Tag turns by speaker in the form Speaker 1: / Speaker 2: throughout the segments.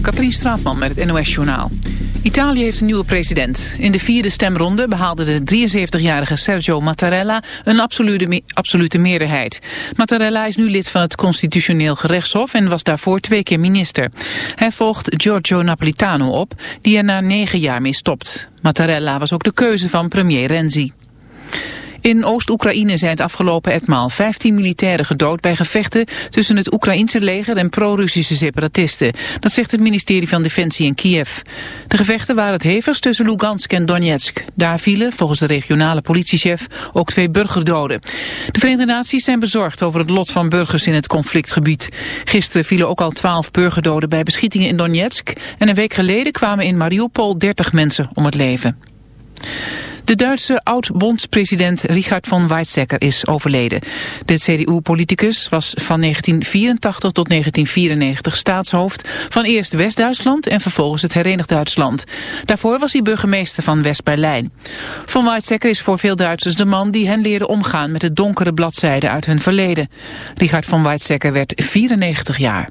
Speaker 1: Katrien Straatman met het NOS-journaal. Italië heeft een nieuwe president. In de vierde stemronde behaalde de 73-jarige Sergio Mattarella een absolute, absolute meerderheid. Mattarella is nu lid van het Constitutioneel Gerechtshof en was daarvoor twee keer minister. Hij volgt Giorgio Napolitano op, die er na negen jaar mee stopt. Mattarella was ook de keuze van premier Renzi. In Oost-Oekraïne zijn het afgelopen etmaal 15 militairen gedood bij gevechten tussen het Oekraïnse leger en pro-Russische separatisten. Dat zegt het ministerie van Defensie in Kiev. De gevechten waren het hevigst tussen Lugansk en Donetsk. Daar vielen, volgens de regionale politiechef, ook twee burgerdoden. De Verenigde Naties zijn bezorgd over het lot van burgers in het conflictgebied. Gisteren vielen ook al 12 burgerdoden bij beschietingen in Donetsk en een week geleden kwamen in Mariupol 30 mensen om het leven. De Duitse oud-bondspresident Richard von Weizsäcker is overleden. De CDU-politicus was van 1984 tot 1994 staatshoofd van eerst West-Duitsland en vervolgens het Herenigd Duitsland. Daarvoor was hij burgemeester van West-Berlijn. Von Weizsäcker is voor veel Duitsers de man die hen leerde omgaan met de donkere bladzijden uit hun verleden. Richard von Weizsäcker werd 94 jaar.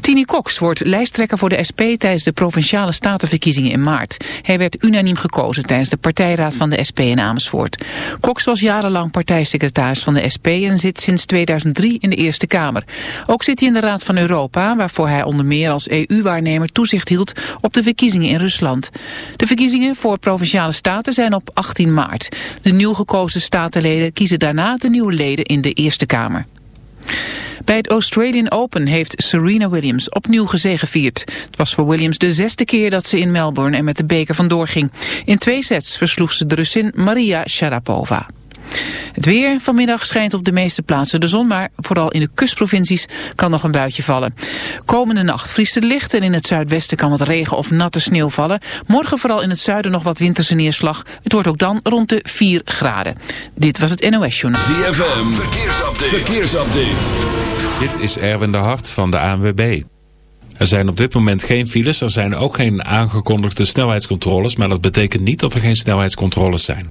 Speaker 1: Tini Cox wordt lijsttrekker voor de SP tijdens de Provinciale Statenverkiezingen in maart. Hij werd unaniem gekozen tijdens de partijraad van de SP in Amersfoort. Cox was jarenlang partijsecretaris van de SP en zit sinds 2003 in de Eerste Kamer. Ook zit hij in de Raad van Europa, waarvoor hij onder meer als EU-waarnemer toezicht hield op de verkiezingen in Rusland. De verkiezingen voor Provinciale Staten zijn op 18 maart. De nieuw gekozen statenleden kiezen daarna de nieuwe leden in de Eerste Kamer. Bij het Australian Open heeft Serena Williams opnieuw gezegevierd. Het was voor Williams de zesde keer dat ze in Melbourne en met de beker vandoor ging. In twee sets versloeg ze de Russin Maria Sharapova. Het weer vanmiddag schijnt op de meeste plaatsen de zon, maar vooral in de kustprovincies kan nog een buitje vallen. Komende nacht vriest het licht en in het zuidwesten kan wat regen of natte sneeuw vallen. Morgen vooral in het zuiden nog wat winterse neerslag. Het wordt ook dan rond de 4 graden. Dit was het NOS Journaal.
Speaker 2: ZFM, verkeersupdate. verkeersupdate.
Speaker 3: Dit is Erwin de Hart van de ANWB. Er zijn op dit moment geen files, er zijn ook geen aangekondigde snelheidscontroles, maar dat betekent niet dat er geen snelheidscontroles zijn.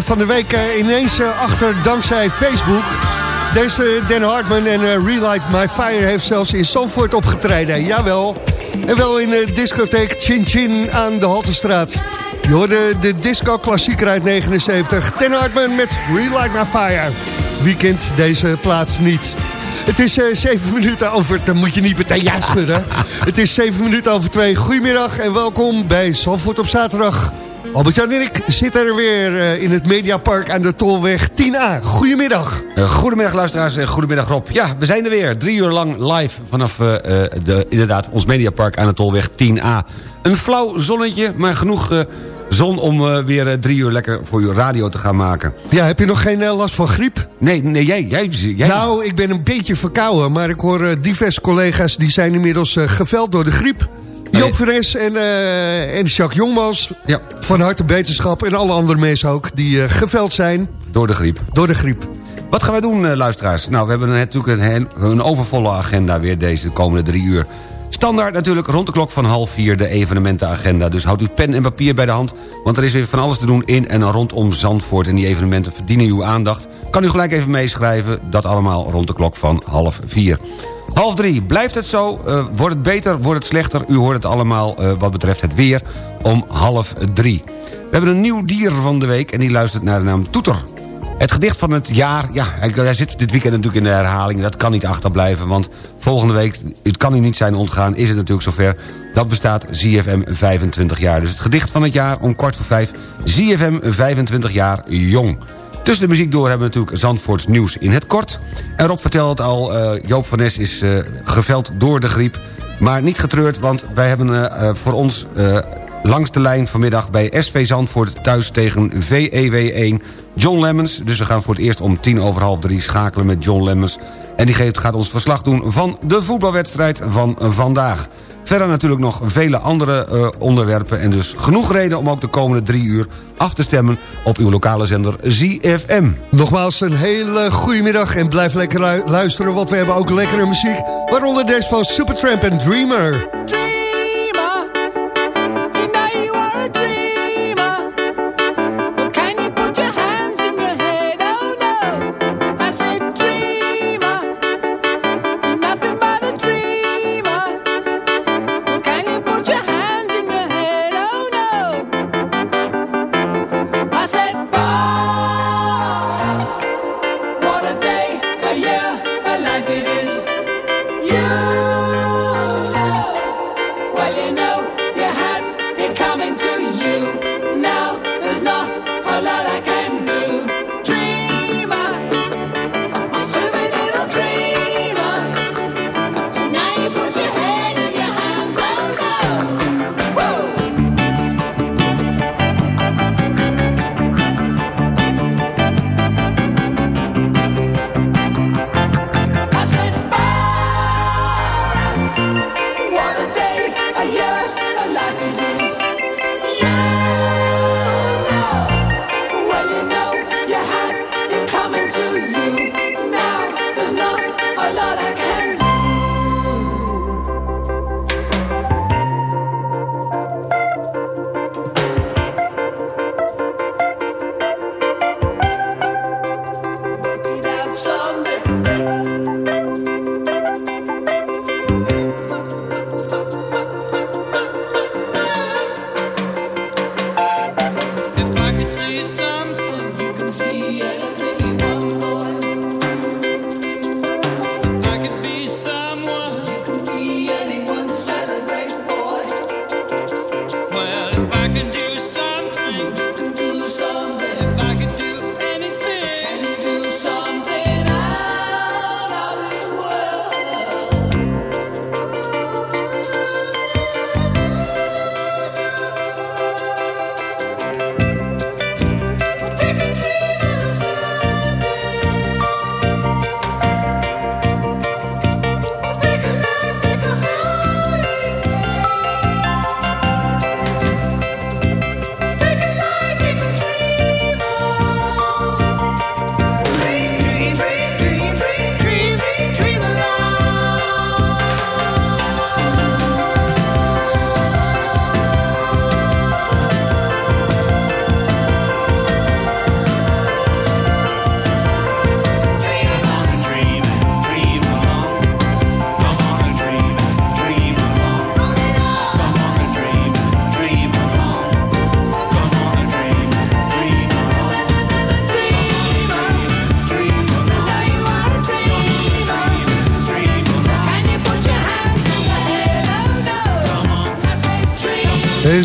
Speaker 4: Van de week eh, ineens eh, achter dankzij Facebook. Deze Dan Hartman en eh, Relight My Fire heeft zelfs in Zandvoort opgetreden. Jawel. En wel in de discotheek Chin Chin aan de Haltestraat. Je hoorde de disco-klassieker uit 79. Dan Hartman met Relight My Fire. Wie kent deze plaats niet? Het is eh, zeven minuten over... Dan moet je niet meteen ja schudden. Het is zeven minuten over twee. Goedemiddag en welkom bij Zandvoort op zaterdag. Albert-Jan en ik zitten er weer eh, in het Mediapark aan de Tolweg 10A. Goedemiddag.
Speaker 5: Eh, Goedemiddag luisteraars en goedemiddag Rob. Ja, we zijn er weer. Drie uur lang live vanaf eh, de, inderdaad ons Mediapark aan de Tolweg 10A. Een flauw zonnetje, maar genoeg zon om weer drie uur lekker voor uw radio te gaan maken.
Speaker 4: Ja, heb je nog geen last van griep?
Speaker 5: Nee, nee jij, jij, jij
Speaker 4: Nou, ik ben een beetje verkouden, maar ik hoor diverse collega's... die zijn inmiddels geveld door de griep. Joop Fres en, eh, en Jacques Jongmans,
Speaker 5: Ja.
Speaker 4: van harte beterschap... en alle andere mensen ook, die eh, geveld zijn
Speaker 5: door de griep.
Speaker 4: door de griep.
Speaker 5: Wat gaan wij doen, eh, luisteraars? Nou, we hebben natuurlijk een, een overvolle agenda weer deze komende drie uur. Standaard natuurlijk rond de klok van half vier de evenementenagenda. Dus houd uw pen en papier bij de hand... want er is weer van alles te doen in en rondom Zandvoort... en die evenementen verdienen uw aandacht. Kan u gelijk even meeschrijven, dat allemaal rond de klok van half vier. Half drie, blijft het zo? Eh, wordt het beter, wordt het slechter? U hoort het allemaal eh, wat betreft het weer om half drie. We hebben een nieuw dier van de week en die luistert naar de naam Toeter. Het gedicht van het jaar, ja, hij, zit dit weekend natuurlijk in de herhaling... dat kan niet achterblijven, want volgende week... het kan u niet zijn ontgaan, is het natuurlijk zover... dat bestaat ZFM 25 jaar. Dus het gedicht van het jaar om kwart voor vijf... ZFM 25 jaar jong. Tussen de muziek door hebben we natuurlijk Zandvoorts nieuws in het kort. En Rob vertelde het al, eh, Joop van Nes is eh, geveld door de griep... maar niet getreurd, want wij hebben eh, voor ons... langs de lijn vanmiddag bij SV Zandvoort thuis tegen VEW1 John Lemmens. Dus we gaan voor het eerst om tien over half drie schakelen met John Lemmens. En die gaat ons verslag doen van de voetbalwedstrijd van vandaag. Verder natuurlijk nog vele andere eh, onderwerpen... en dus genoeg reden om ook de komende drie uur af te stemmen... op uw lokale zender ZFM.
Speaker 4: Nogmaals een hele goede middag en blijf lekker lu- luisteren... want we hebben ook lekkere muziek, waaronder deze van Supertramp en Dreamer.
Speaker 6: dreamer.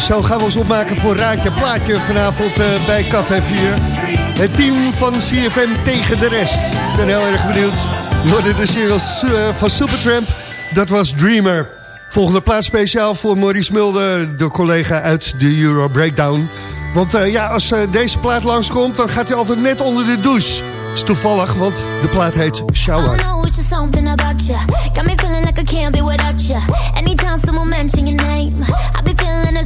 Speaker 4: Zo gaan we ons opmaken voor Raadje Plaatje vanavond eh, bij Café 4. Het team van CFM tegen de rest. Ik ben heel erg benieuwd. Hoorde de singles eh, van Supertramp. Dat was Dreamer. Volgende plaats speciaal voor Maurice Mulder, de collega uit de Euro Breakdown. Want eh, ja, als deze plaat langskomt, dan gaat hij altijd net onder de douche. is toevallig, want de plaat heet Shower.
Speaker 7: just something about you. Got me feeling like I can't be without you. Anytime someone mention your name,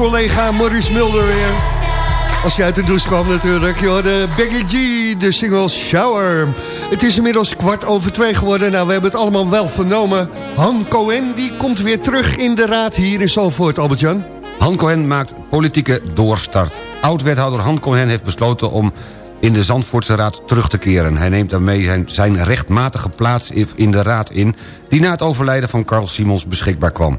Speaker 4: collega Maurice Mulder weer. Als hij uit de douche kwam natuurlijk. Je hoorde Becky G, de single Shower. Het is inmiddels kwart over twee geworden. Nou, we hebben het allemaal wel vernomen. Han Cohen, die komt weer terug in de raad hier in Zalvoort, Albert-Jan.
Speaker 5: Han Cohen maakt politieke doorstart. Oud-wethouder Han Cohen heeft besloten om in de Zandvoortse Raad terug te keren. Hij neemt daarmee zijn, zijn rechtmatige plaats in de raad in... die na het overlijden van Carl Simons beschikbaar kwam.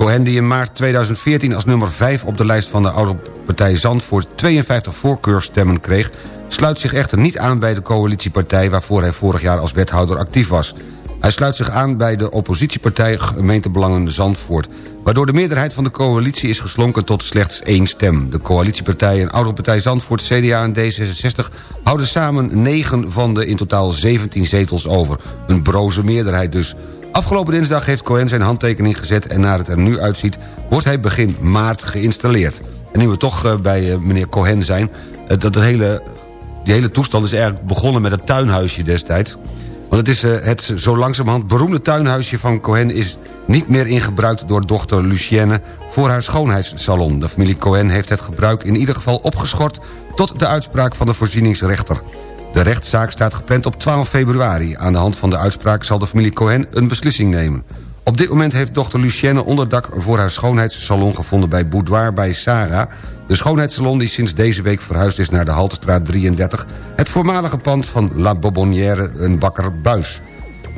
Speaker 5: Cohen, die in maart 2014 als nummer 5 op de lijst van de oude partij Zandvoort... 52 voorkeurstemmen kreeg... sluit zich echter niet aan bij de coalitiepartij... waarvoor hij vorig jaar als wethouder actief was. Hij sluit zich aan bij de oppositiepartij Gemeentebelangen Zandvoort... waardoor de meerderheid van de coalitie is geslonken tot slechts één stem. De coalitiepartijen Oude Partij Zandvoort, CDA en D66... houden samen 9 van de in totaal 17 zetels over. Een broze meerderheid dus. Afgelopen dinsdag heeft Cohen zijn handtekening gezet... en naar het er nu uitziet, wordt hij begin maart geïnstalleerd. En nu we toch eh, bij eh, meneer Cohen zijn... eh, dat hele, die hele toestand is eigenlijk begonnen met het tuinhuisje destijds... Want het is het zo langzamerhand beroemde tuinhuisje van Cohen... is niet meer in gebruik door dochter Lucienne voor haar schoonheidssalon. De familie Cohen heeft het gebruik in ieder geval opgeschort... tot de uitspraak van de voorzieningsrechter. De rechtszaak staat gepland op 12 februari. Aan de hand van de uitspraak zal de familie Cohen een beslissing nemen. Op dit moment heeft dochter Lucienne onderdak voor haar schoonheidssalon gevonden... bij Boudoir bij Sarah. De schoonheidssalon die sinds deze week verhuisd is naar de Haltestraat 33... het voormalige pand van La Bobonnière en bakker Buis.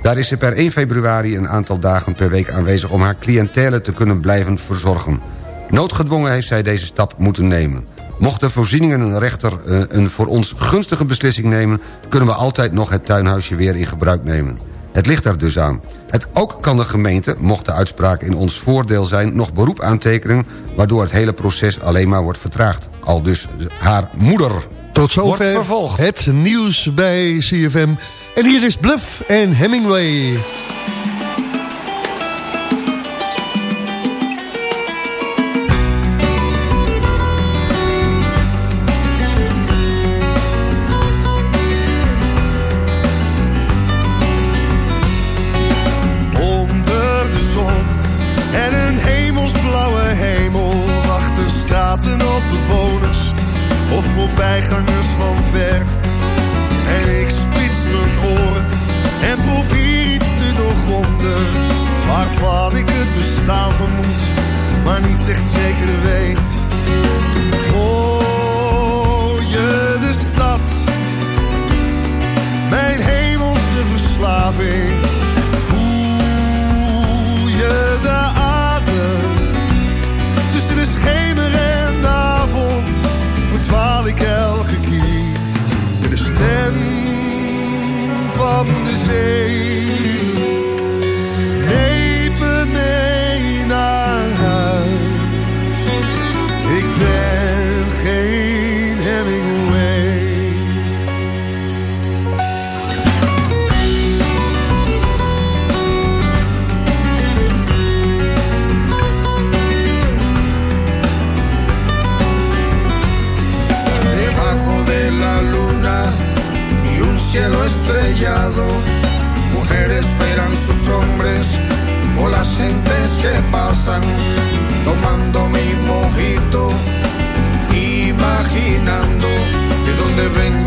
Speaker 5: Daar is ze per 1 februari een aantal dagen per week aanwezig... om haar cliëntele te kunnen blijven verzorgen. Noodgedwongen heeft zij deze stap moeten nemen. Mocht de voorzieningen een rechter eh, een voor ons gunstige beslissing nemen... kunnen we altijd nog het tuinhuisje weer in gebruik nemen. Het ligt er dus aan. Het ook kan de gemeente, mocht de uitspraak in ons voordeel zijn... nog beroep aantekenen, waardoor het hele proces alleen maar wordt vertraagd. Al dus haar moeder.
Speaker 8: Tot zover
Speaker 5: vervolgd.
Speaker 8: het nieuws bij CFM. En hier is Bluff en Hemingway.
Speaker 9: Van de zee.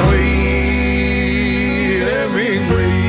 Speaker 7: three every way.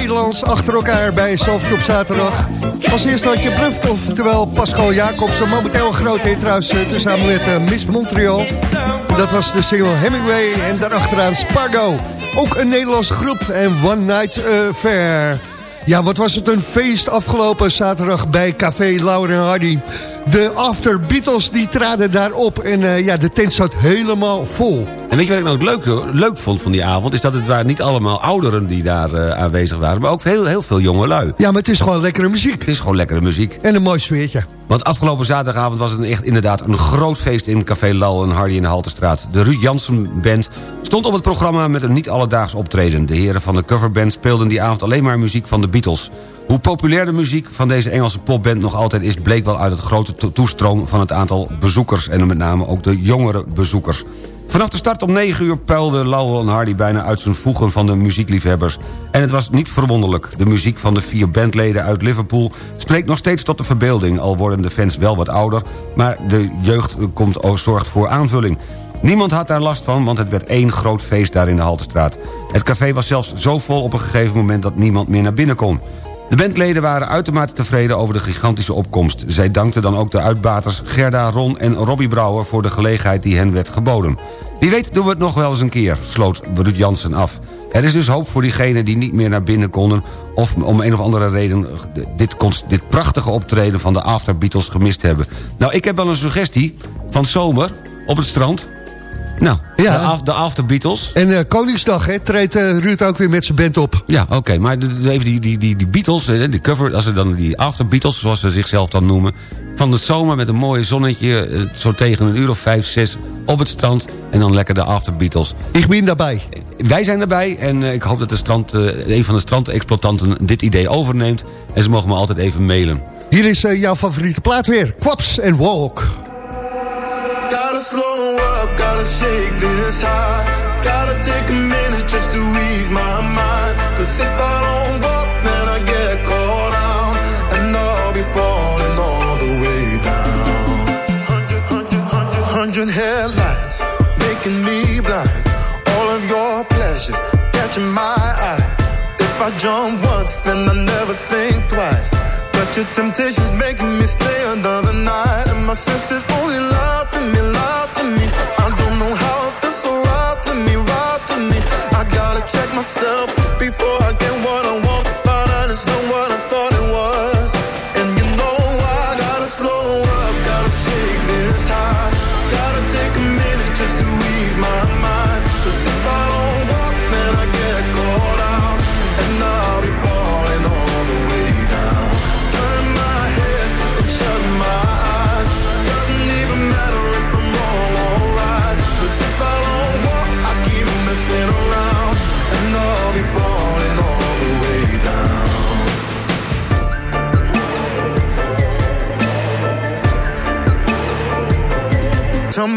Speaker 4: Nederlands achter elkaar bij Zalvert op zaterdag. Als eerste had je Bluff, oftewel Pascal Jacobsen. Momenteel een grote hit trouwens, eh, tezamen met Miss Montreal. Dat was de single Hemingway en daarachteraan Spargo. Ook een Nederlandse groep en One Night Fair. Ja, wat was het een feest afgelopen zaterdag bij Café Lauren Hardy. De After Beatles die traden daar op en eh, ja, de tent zat helemaal vol.
Speaker 5: En weet je wat ik nou leuk, leuk vond van die avond? Is dat het waren niet allemaal ouderen die daar eh, aanwezig waren... maar ook heel, heel veel jonge lui.
Speaker 4: Ja, maar het is gewoon lekkere muziek.
Speaker 5: Het is gewoon lekkere muziek.
Speaker 4: En een mooi sfeertje.
Speaker 5: Want afgelopen zaterdagavond was het echt inderdaad een groot feest... in Café Lal en Hardy in de Halterstraat. De Ruud Jansen Band stond op het programma met een niet-alledaags optreden. De heren van de coverband speelden die avond alleen maar muziek van de Beatles. Hoe populair de muziek van deze Engelse popband nog altijd is... bleek wel uit het grote to- toestroom van het aantal bezoekers... en met name ook de jongere bezoekers. Vanaf de start om 9 uur puilde Lowell en Hardy bijna uit zijn voegen van de muziekliefhebbers. En het was niet verwonderlijk. De muziek van de vier bandleden uit Liverpool spreekt nog steeds tot de verbeelding... al worden de fans wel wat ouder, maar de jeugd komt, zorgt voor aanvulling. Niemand had daar last van, want het werd één groot feest daar in de Haltestraat. Het café was zelfs zo vol op een gegeven moment dat niemand meer naar binnen kon. De bandleden waren uitermate tevreden over de gigantische opkomst. Zij dankten dan ook de uitbaters Gerda, Ron en Robbie Brouwer... voor de gelegenheid die hen werd geboden. Wie weet doen we het nog wel eens een keer, sloot Ruud Jansen af. Er is dus hoop voor diegenen die niet meer naar binnen konden... of om een of andere reden dit, dit prachtige optreden van de After Beatles gemist hebben. Nou, ik heb wel een suggestie van zomer op het strand... Nou,
Speaker 4: Ja.
Speaker 5: de, af- de After Beatles.
Speaker 4: En eh, Koningsdag hè, treedt eh, Ruud ook weer met zijn band op.
Speaker 5: Ja, oké, maar even die, die, die, die Beatles, de cover, als ze dan die After Beatles, zoals ze zichzelf dan noemen... van de zomer met een mooi zonnetje, eh, zo tegen een uur of vijf, zes... op het strand en dan lekker de After Beatles.
Speaker 4: Ik ben daarbij.
Speaker 5: Wij zijn erbij en eh, ik hoop dat de strand, eh, een van de strandexploitanten dit idee overneemt... en ze mogen me altijd even mailen.
Speaker 4: Hier is eh, jouw favoriete plaat weer. Quaps and Walk.
Speaker 10: Up, gotta shake this high. Gotta take a minute just to ease my mind. Cause if I don't walk, then I get caught out. And I'll be falling all the way down. Hundred, hundred, hundred, hundred headlights making me blind. All of your pleasures catching my eye. If I jump once, then I never think twice. But your temptation's making me stay another night. And my senses only lie to me, lie to me. I don't know how it feels so right to me, right to me. I gotta check myself before I get what I want. Find out it's not what I thought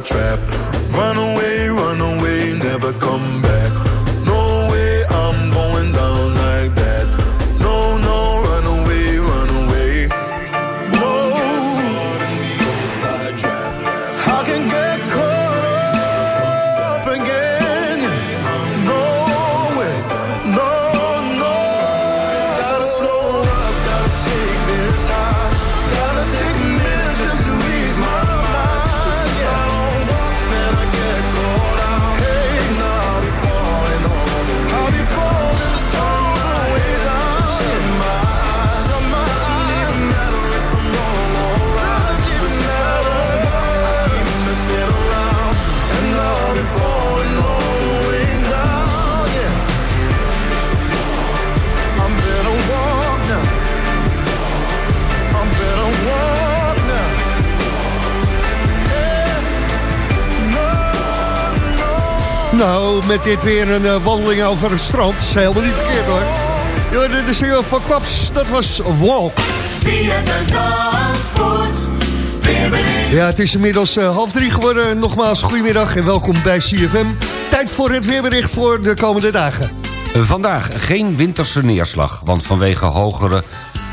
Speaker 10: trap.
Speaker 4: Met dit weer een eh, wandeling over het strand. is helemaal niet verkeerd hoor. Je hoorde de single van Klaps, dat was Walk. Ja, het is inmiddels eh, half drie geworden. Nogmaals, goedemiddag en welkom bij CFM. Tijd voor het weerbericht voor de komende dagen.
Speaker 5: Vandaag geen winterse neerslag, want vanwege hogere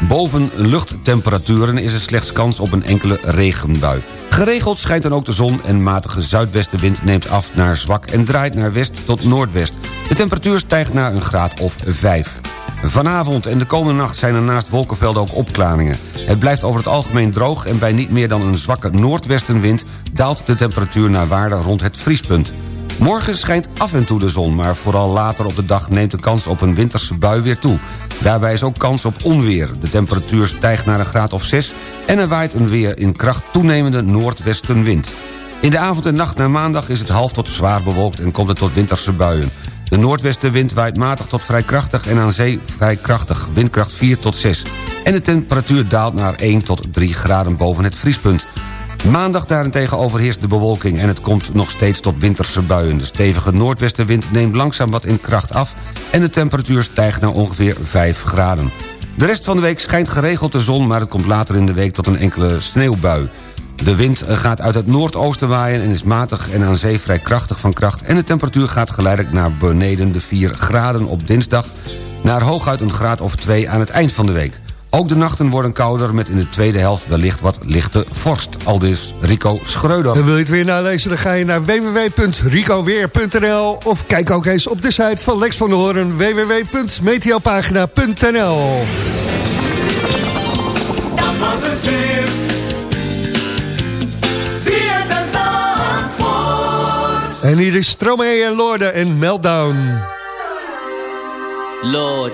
Speaker 5: bovenluchttemperaturen... is er slechts kans op een enkele regenbui. Geregeld schijnt dan ook de zon en matige zuidwestenwind neemt af naar zwak... en draait naar west tot noordwest. De temperatuur stijgt naar een graad of 5. Vanavond en de komende nacht zijn er naast wolkenvelden ook opklaringen. Het blijft over het algemeen droog en bij niet meer dan een zwakke noordwestenwind... daalt de temperatuur naar waarde rond het vriespunt. Morgen schijnt af en toe de zon, maar vooral later op de dag neemt de kans op een winterse bui weer toe. Daarbij is ook kans op onweer. De temperatuur stijgt naar een graad of 6 en er waait een weer in kracht toenemende noordwestenwind. In de avond en nacht naar maandag is het half tot zwaar bewolkt en komt het tot winterse buien. De noordwestenwind waait matig tot vrij krachtig en aan zee vrij krachtig, windkracht 4 tot 6. En de temperatuur daalt naar 1 tot 3 graden boven het vriespunt. Maandag daarentegen overheerst de bewolking en het komt nog steeds tot winterse buien. De stevige noordwestenwind neemt langzaam wat in kracht af... en de temperatuur stijgt naar ongeveer 5 graden. De rest van de week schijnt geregeld de zon... maar het komt later in de week tot een enkele sneeuwbui. De wind gaat uit het noordoosten waaien en is matig en aan zee vrij krachtig van kracht... en de temperatuur gaat geleidelijk naar beneden de 4 graden op dinsdag... naar hooguit een graad of 2 aan het eind van de week. Ook de nachten worden kouder met in de tweede helft wellicht wat lichte vorst. Aldus Rico Schreuder.
Speaker 4: En wil je het weer nalezen, dan ga je naar www.ricoweer.nl of kijk ook eens op de site van Lex van de Hoorn www.meteopagina.nl
Speaker 11: Dat was het weer.
Speaker 4: En hier is Stromae en Lorde en Meltdown.
Speaker 12: Lord,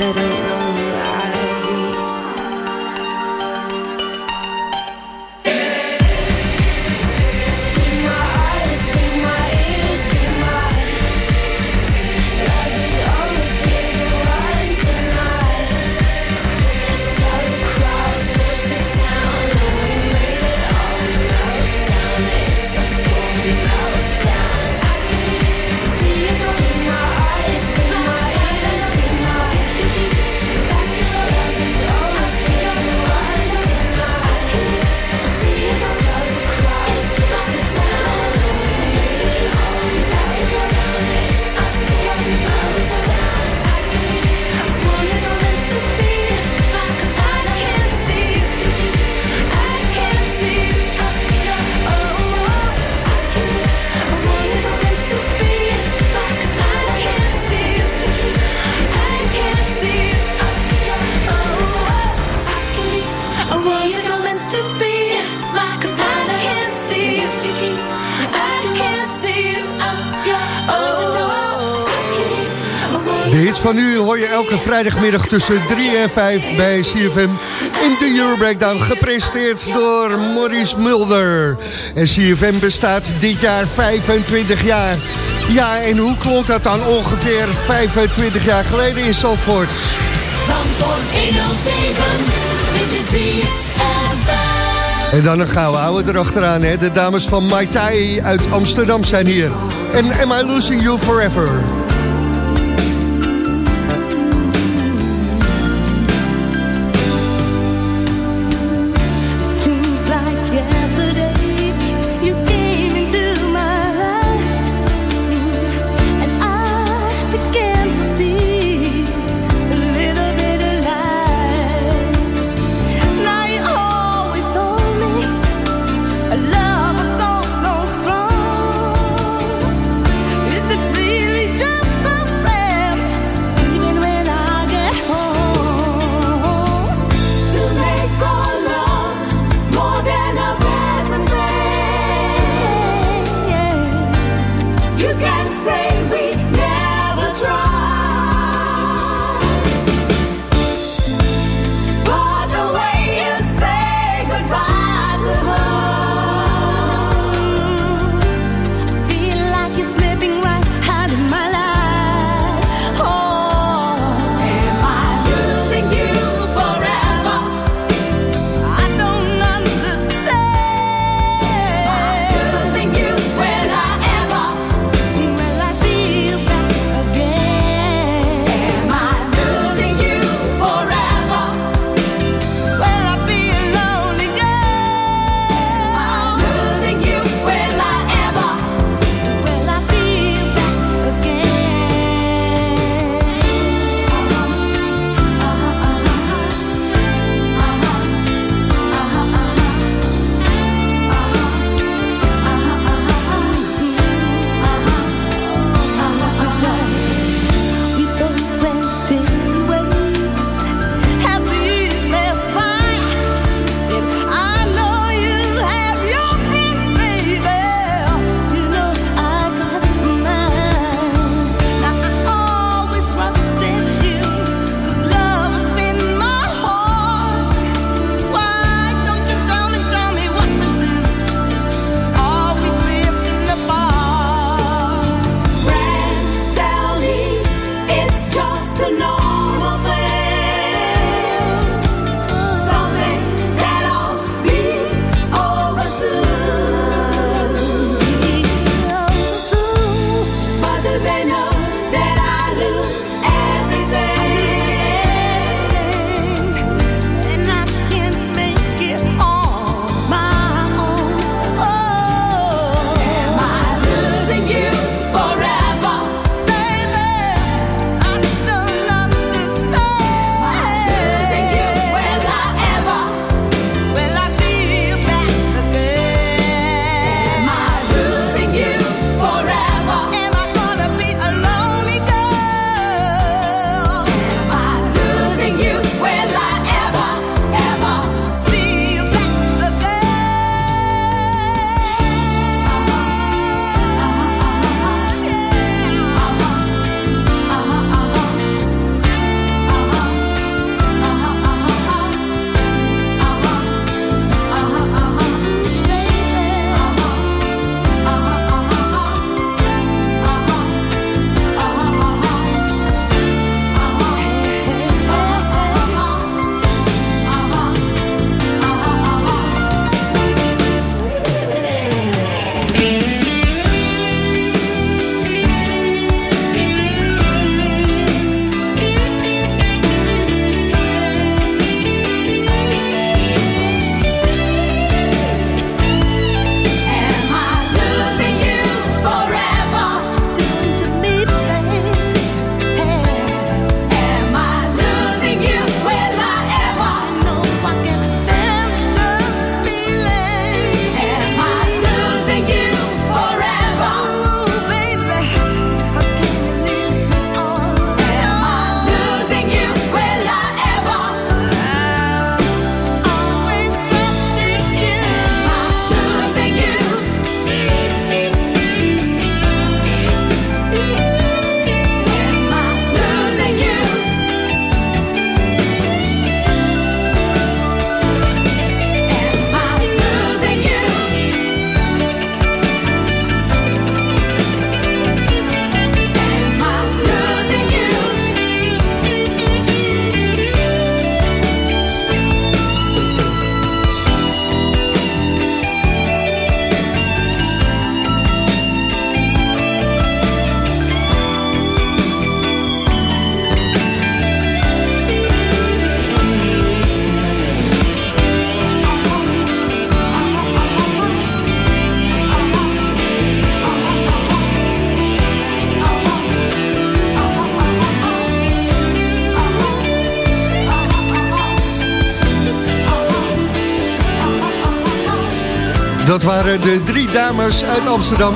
Speaker 13: I don't know
Speaker 4: elke vrijdagmiddag tussen 3 en 5 bij CFM in de Euro Breakdown. Gepresenteerd door Maurice Mulder. En CFM bestaat dit jaar 25 jaar. Ja, en hoe klonk dat dan ongeveer 25 jaar geleden in Zandvoort?
Speaker 11: Zandvoort 107. Dit is ZFM.
Speaker 4: En dan een gouden oude erachteraan, hè? De dames van Mai Tai uit Amsterdam zijn hier. En Am I Losing You Forever?
Speaker 14: Waren de drie dames uit Amsterdam.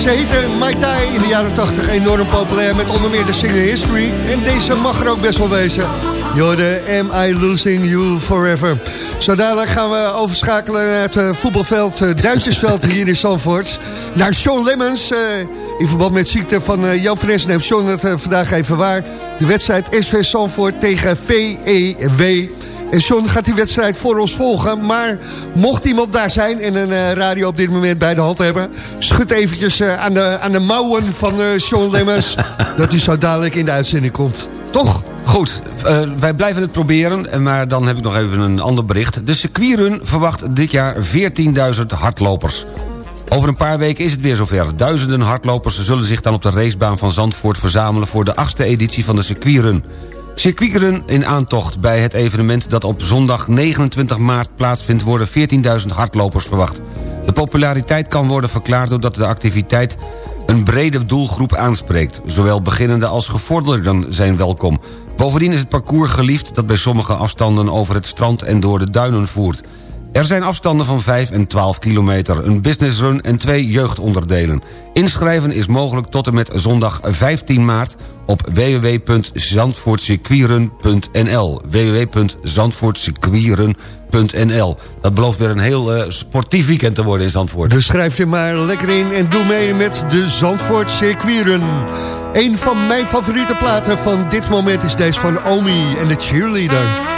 Speaker 14: Ze heten Mai Tai in de jaren 80 enorm populair met onder meer de single History. En deze mag er ook best wel wezen. Jorde, Am I Losing You Forever? Zo gaan we overschakelen naar het eh, voetbalveld uh, Duitsersveld hier in Zandvoort. Naar Sean Lemmens. eh, in verband met ziekte van eh, Jan Essen neemt Sean het eh, vandaag even waar. De wedstrijd SV Zandvoort tegen VEW. En John gaat die wedstrijd voor ons volgen. Maar mocht iemand daar zijn en een eh, radio op dit moment bij de hand hebben... schud eventjes eh, aan, de, aan de mouwen van eh Sean Lemmers... dat hij zo dadelijk in de uitzending komt. Toch?
Speaker 5: Goed, eh, wij blijven het proberen, en maar dan heb ik nog even een ander bericht. De circuitrun verwacht dit jaar 14.000 hardlopers. Over een paar weken is het weer zover. Duizenden hardlopers zullen zich dan op de racebaan van Zandvoort verzamelen... voor de achtste editie van de circuitrun. Circuitrun in aantocht bij het evenement dat op zondag 29 maart plaatsvindt... worden 14.000 hardlopers verwacht. De populariteit kan worden verklaard doordat de activiteit een brede doelgroep aanspreekt. Zowel beginnende als gevorderden zijn welkom. Bovendien is het parcours geliefd dat bij sommige afstanden over het strand en door de duinen voert. Er zijn afstanden van 5 en 12 kilometer, een businessrun en twee jeugdonderdelen. Inschrijven is mogelijk tot en met zondag 15 maart op www.zandvoortcircuitrun.nl www.zandvoortcircuitrun.nl Dat belooft weer een heel eh, sportief weekend te worden in Zandvoort.
Speaker 14: Dus schrijf je maar lekker in en doe mee met de Zandvoort Circuitrun. Een van mijn favoriete platen van dit moment is deze van Omi en de Cheerleader.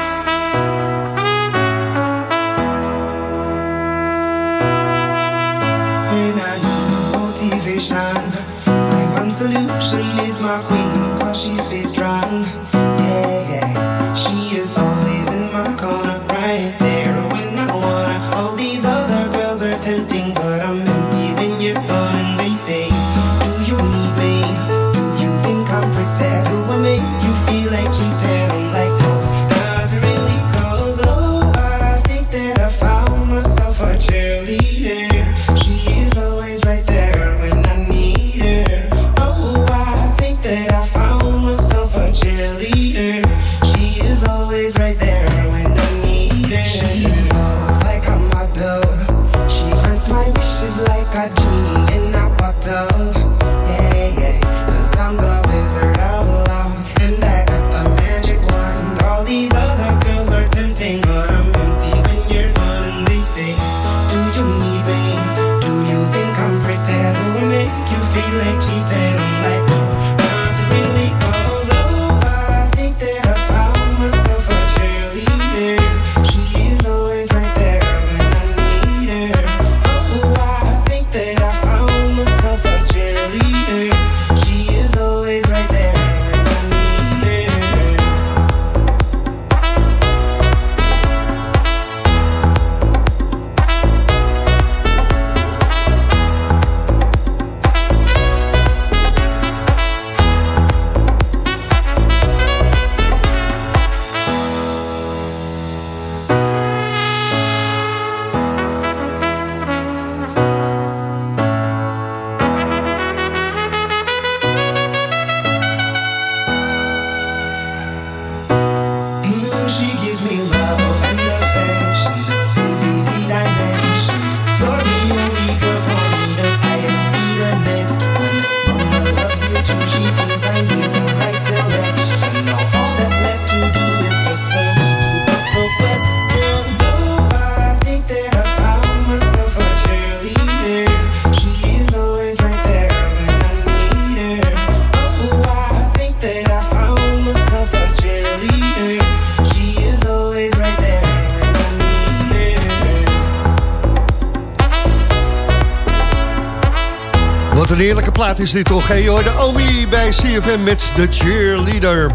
Speaker 4: Is
Speaker 14: dit toch, hè? Je hoorde Omi bij CFM met de cheerleader.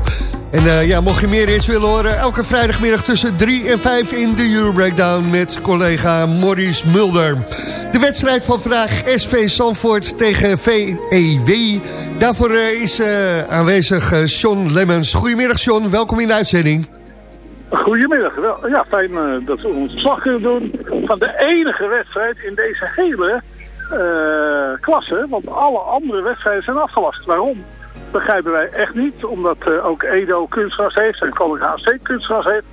Speaker 14: En eh, ja, mocht je meer eens willen horen... elke vrijdagmiddag tussen 3 en 5 in de Euro Breakdown... met collega Maurice Mulder. De wedstrijd van vandaag SV Zandvoort tegen VEW. Daarvoor eh, is eh, aanwezig Sean Lemmens. Goedemiddag, Sean. Welkom in de uitzending.
Speaker 15: Goedemiddag. Wel, ja, fijn dat we ons verslag kunnen doen van de enige wedstrijd in deze hele klasse. Want alle andere wedstrijden zijn afgelast. Waarom? Begrijpen wij echt niet. Omdat eh, ook Edo kunstgras heeft en Collega HC kunstgras heeft.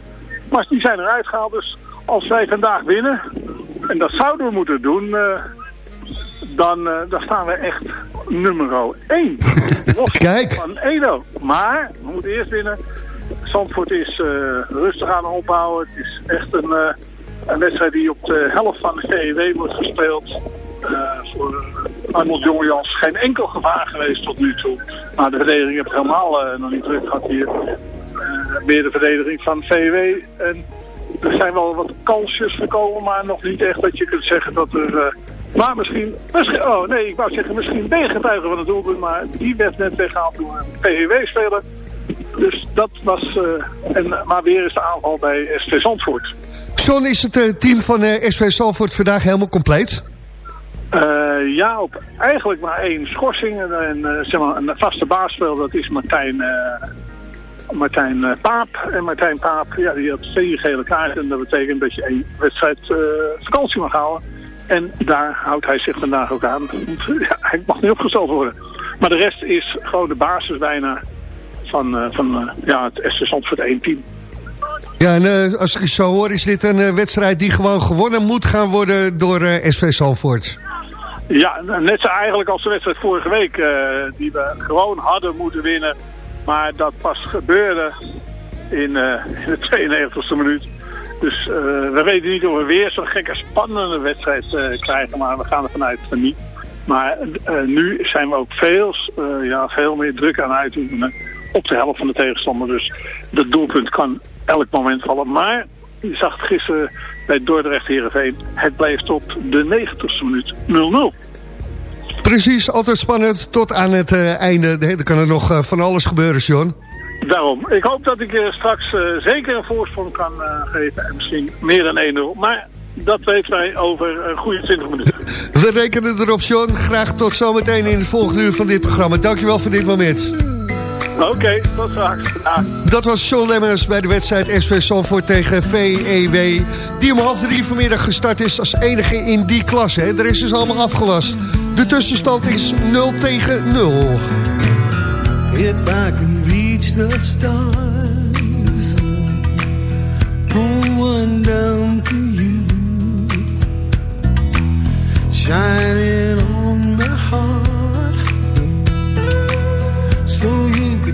Speaker 15: Maar die zijn eruit gehaald. Dus als wij vandaag winnen, en dat zouden we moeten doen, eh, dan, eh, dan staan we echt nummer 1.
Speaker 4: Kijk.
Speaker 15: Van Edo. Maar, we moeten eerst winnen. Zandvoort is eh, rustig aan het opbouwen. Het is echt een, eh, een wedstrijd die op de helft van de VEW wordt gespeeld. Eh, voor Arnold Jongejans geen enkel gevaar geweest tot nu toe. Maar de verdediging heeft helemaal eh, nog niet terug gehad hier. Eh, meer de verdediging van VEW. En er zijn wel wat kansjes gekomen, maar nog niet echt dat je kunt zeggen dat er... maar misschien, misschien, oh nee, ik wou zeggen misschien ben je getuige van het doelpunt, maar die werd net weggehaald door een PEW-speler. Dus dat was, en, maar weer is de aanval bij SV Zandvoort.
Speaker 4: John, is het team van SV Salford vandaag helemaal compleet?
Speaker 15: Eh, ja, op eigenlijk maar één schorsing. En, eh, zeg maar, een vaste baasspel, dat is Martijn, eh, Martijn Paap. En Martijn Paap, ja, die had vier gele kaarten. En dat betekent dat je één wedstrijd vakantie mag houden. En daar houdt hij zich vandaag ook aan. Ja, hij mag niet opgesteld worden. Maar de rest is gewoon de basis bijna van, van ja, het SV Zandvoort 1 team.
Speaker 4: Ja, en als ik het zo hoor, is dit een wedstrijd die gewoon gewonnen moet gaan worden door SV Salford.
Speaker 15: Ja, net zo eigenlijk als de wedstrijd vorige week. eh, die we gewoon hadden moeten winnen. Maar dat pas gebeurde in, eh, in de 92e minuut. Dus eh, we weten niet of we weer zo'n gekke spannende wedstrijd krijgen. Maar we gaan er vanuit van niet. Maar nu zijn we ook veel, ja, veel meer druk aan uitoefenen op de helft van de tegenstander. Dus dat doelpunt kan elk moment vallen. Maar je zag gisteren bij Dordrecht Heerenveen. Het bleef tot de 90ste minuut 0-0.
Speaker 4: Precies, altijd spannend tot aan het eh, einde. Nee, Dan kan er nog eh, van alles gebeuren, John.
Speaker 15: Daarom. Ik hoop dat ik eh, straks zeker een voorsprong kan geven. En misschien meer dan 1-0. Maar dat weten wij over een goede 20 minuten.
Speaker 4: We rekenen erop, John. Graag tot zometeen in het volgende uur van dit programma. Dankjewel voor dit moment.
Speaker 15: Oké, tot straks. Dag.
Speaker 4: Dat was John Lemmers bij de wedstrijd SV Salford tegen VEW. Die om half drie vanmiddag gestart is als enige in die klasse. Hè. De rest is allemaal afgelast. De tussenstand is 0 tegen 0.
Speaker 8: If I can reach the stars, pull one down for you, shining on my heart,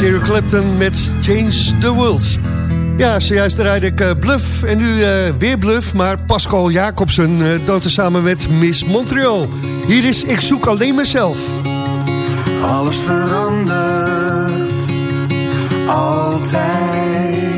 Speaker 8: was
Speaker 4: Eric Clapton met Change the World. Ja, zojuist draaide ik eh, Bluff en nu eh, weer Bluff... maar Pascal Jacobsen uh, samen met Miss Montreal. Hier is Ik zoek alleen mezelf.
Speaker 8: Alles verandert, altijd.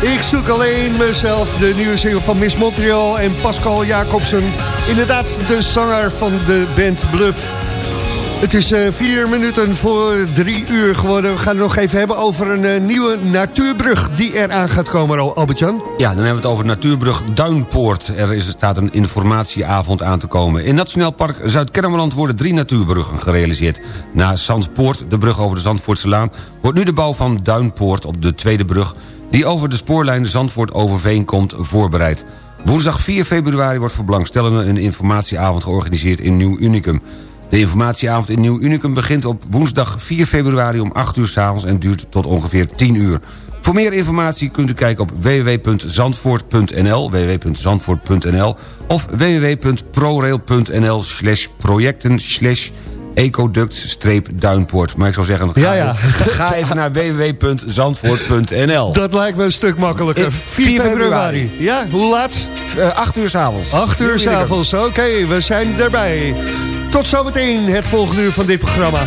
Speaker 8: Ik zoek alleen mezelf,
Speaker 4: de nieuwe single van Miss Montreal en Pascal Jacobsen. Inderdaad, de zanger van de band Bluff. Het is eh, vier minuten voor drie uur geworden. We gaan het nog even hebben over een eh, nieuwe natuurbrug die eraan gaat komen, Al- Albert-Jan.
Speaker 5: Ja, dan hebben we het over natuurbrug Duinpoort. Er is, staat een informatieavond aan te komen. In Nationaal Park Zuid-Kennemerland worden drie natuurbruggen gerealiseerd. Na Zandpoort, de brug over de Zandvoortselaan... wordt nu de bouw van Duinpoort op de tweede brug... die over de spoorlijn Zandvoort-Overveen komt voorbereid. Woensdag 4 februari wordt voor belangstellenden... een informatieavond georganiseerd in Nieuw Unicum. De informatieavond in Nieuw Unicum begint op woensdag 4 februari om 8 uur s'avonds... en duurt tot ongeveer 10 uur. Voor meer informatie kunt u kijken op www.zandvoort.nl www.zandvoort.nl of www.prorail.nl slash projecten slash ecoduct-duinpoort. Maar ik zou zeggen, ga,
Speaker 4: Ja, ja.
Speaker 5: ga even naar www.zandvoort.nl
Speaker 4: Dat lijkt me een stuk makkelijker.
Speaker 5: Eh,
Speaker 4: 4
Speaker 5: 4
Speaker 4: februari. Ja, hoe laat?
Speaker 5: 8 uur s'avonds.
Speaker 4: 8 uur s'avonds. Oké, we zijn erbij. Tot zometeen het volgende uur van dit programma.